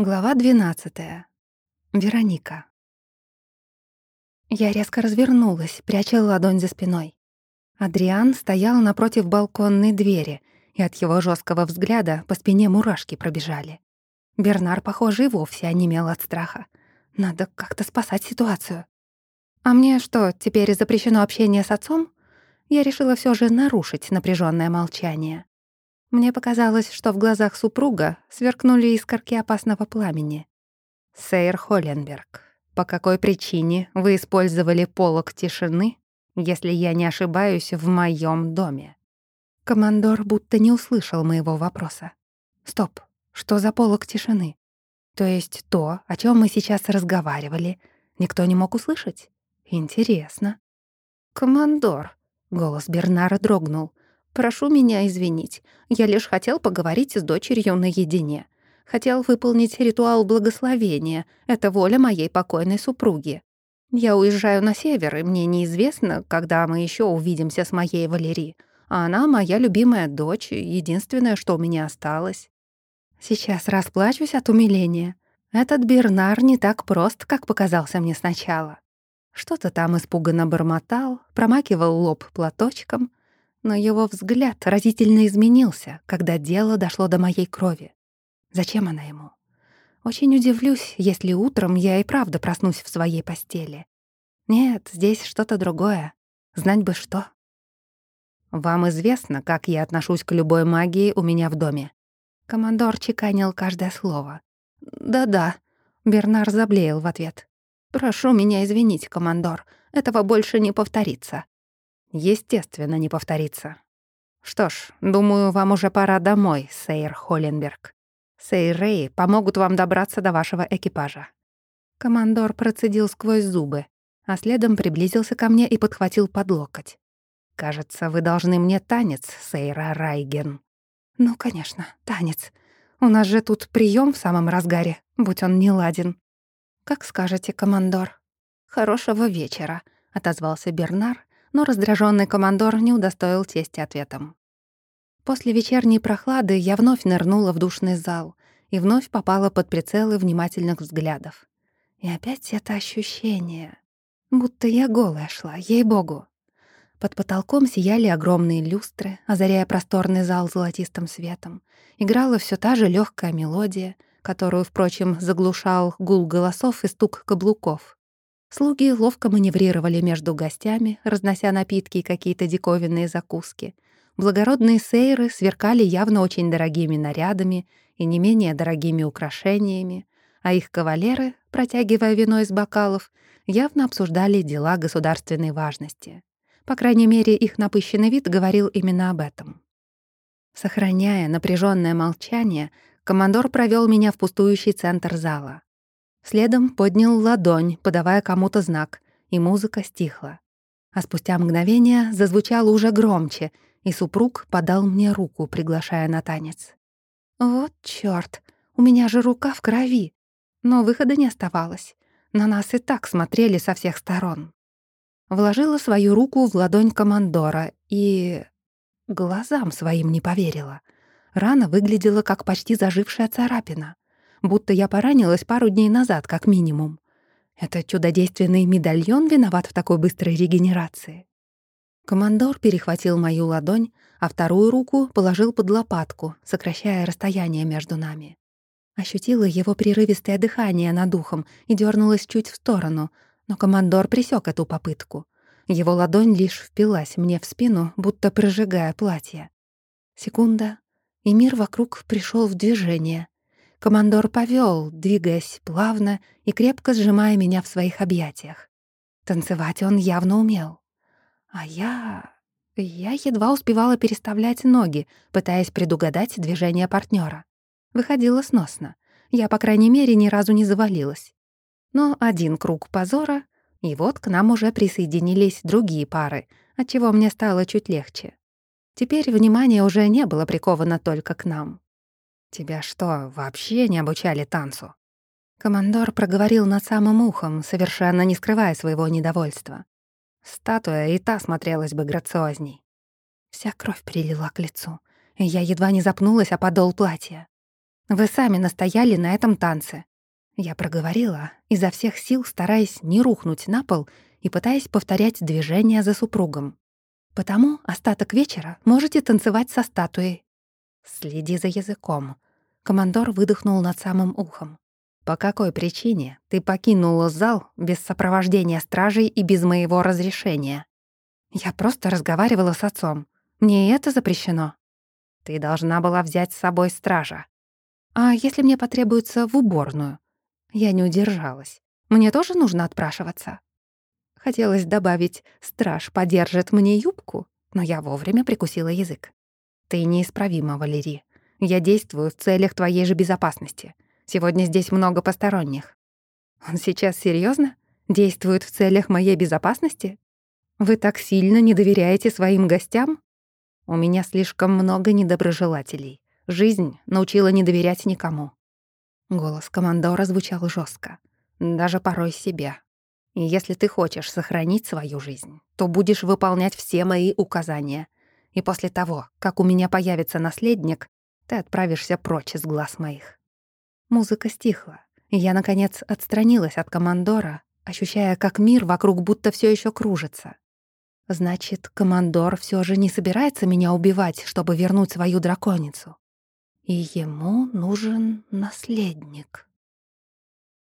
Глава 12. Вероника. Я резко развернулась, пряча ладонь за спиной. Адриан стоял напротив балконной двери, и от его жесткого взгляда по спине мурашки пробежали. Бернар, похоже, и вовсе онемел от страха. Надо как-то спасать ситуацию. А мне что, теперь запрещено общение с отцом? Я решила все же нарушить напряженное молчание. Мне показалось, что в глазах супруга сверкнули искорки опасного пламени. «Сейр Холленберг, по какой причине вы использовали полог тишины, если я не ошибаюсь, в моем доме?» Командор будто не услышал моего вопроса. «Стоп, что за полог тишины? То есть то, о чем мы сейчас разговаривали, никто не мог услышать? Интересно». «Командор», — голос Бернара дрогнул, Прошу меня извинить. Я лишь хотел поговорить с дочерью наедине. Хотел выполнить ритуал благословения. Это воля моей покойной супруги. Я уезжаю на север, и мне неизвестно, когда мы еще увидимся с моей Валери. А она моя любимая дочь, единственное, что у меня осталось. Сейчас расплачусь от умиления. Этот Бернар не так прост, как показался мне сначала. Что-то там испуганно бормотал, промакивал лоб платочком, но его взгляд разительно изменился, когда дело дошло до моей крови. Зачем она ему? Очень удивлюсь, если утром я и правда проснусь в своей постели. Нет, здесь что-то другое. Знать бы что. Вам известно, как я отношусь к любой магии у меня в доме. Командор чеканил каждое слово. «Да-да», — Бернар заблеял в ответ. «Прошу меня извинить, командор, этого больше не повторится. Естественно, не повторится. Что ж, думаю, вам уже пора домой, Сейр Холленберг. Сейр Рэй помогут вам добраться до вашего экипажа. Командор процедил сквозь зубы, а следом приблизился ко мне и подхватил под локоть. «Кажется, вы должны мне танец, Сейра Райген». «Ну, конечно, танец. У нас же тут прием в самом разгаре, будь он не ладен». «Как скажете, командор». «Хорошего вечера», — отозвался Бернар но раздраженный командор не удостоил тести ответом. После вечерней прохлады я вновь нырнула в душный зал и вновь попала под прицелы внимательных взглядов. И опять это ощущение, будто я голая шла, ей-богу. Под потолком сияли огромные люстры, озаряя просторный зал золотистым светом. Играла все та же легкая мелодия, которую, впрочем, заглушал гул голосов и стук каблуков. Слуги ловко маневрировали между гостями, разнося напитки и какие-то диковинные закуски. Благородные сейры сверкали явно очень дорогими нарядами и не менее дорогими украшениями, а их кавалеры, протягивая вино из бокалов, явно обсуждали дела государственной важности. По крайней мере, их напыщенный вид говорил именно об этом. Сохраняя напряженное молчание, командор провел меня в пустующий центр зала. Следом поднял ладонь, подавая кому-то знак, и музыка стихла. А спустя мгновение зазвучало уже громче, и супруг подал мне руку, приглашая на танец. Вот чёрт, у меня же рука в крови. Но выхода не оставалось. На нас и так смотрели со всех сторон. Вложила свою руку в ладонь командора и... Глазам своим не поверила. Рана выглядела как почти зажившая царапина будто я поранилась пару дней назад, как минимум. Это чудодейственный медальон виноват в такой быстрой регенерации. Командор перехватил мою ладонь, а вторую руку положил под лопатку, сокращая расстояние между нами. Ощутила его прерывистое дыхание над ухом и дернулась чуть в сторону, но командор присек эту попытку. Его ладонь лишь впилась мне в спину, будто прожигая платье. Секунда, и мир вокруг пришел в движение. Командор повел, двигаясь плавно и крепко сжимая меня в своих объятиях. Танцевать он явно умел. А я... Я едва успевала переставлять ноги, пытаясь предугадать движение партнера. Выходило сносно. Я, по крайней мере, ни разу не завалилась. Но один круг позора, и вот к нам уже присоединились другие пары, отчего мне стало чуть легче. Теперь внимание уже не было приковано только к нам. «Тебя что, вообще не обучали танцу?» Командор проговорил над самым ухом, совершенно не скрывая своего недовольства. Статуя и та смотрелась бы грациозней. Вся кровь прилила к лицу, и я едва не запнулась о подол платья. Вы сами настояли на этом танце». Я проговорила, изо всех сил стараясь не рухнуть на пол и пытаясь повторять движения за супругом. «Потому остаток вечера можете танцевать со статуей». «Следи за языком». Командор выдохнул над самым ухом. «По какой причине ты покинула зал без сопровождения стражей и без моего разрешения?» «Я просто разговаривала с отцом. Мне это запрещено». «Ты должна была взять с собой стража». «А если мне потребуется в уборную?» Я не удержалась. «Мне тоже нужно отпрашиваться?» Хотелось добавить «страж подержит мне юбку», но я вовремя прикусила язык. «Ты неисправима, Валерий. Я действую в целях твоей же безопасности. Сегодня здесь много посторонних». «Он сейчас серьезно Действует в целях моей безопасности? Вы так сильно не доверяете своим гостям? У меня слишком много недоброжелателей. Жизнь научила не доверять никому». Голос командора звучал жестко, даже порой себе. Если ты хочешь сохранить свою жизнь, то будешь выполнять все мои указания. И после того, как у меня появится наследник, ты отправишься прочь из глаз моих». Музыка стихла, и я, наконец, отстранилась от командора, ощущая, как мир вокруг будто все еще кружится. Значит, командор все же не собирается меня убивать, чтобы вернуть свою драконицу. И ему нужен наследник.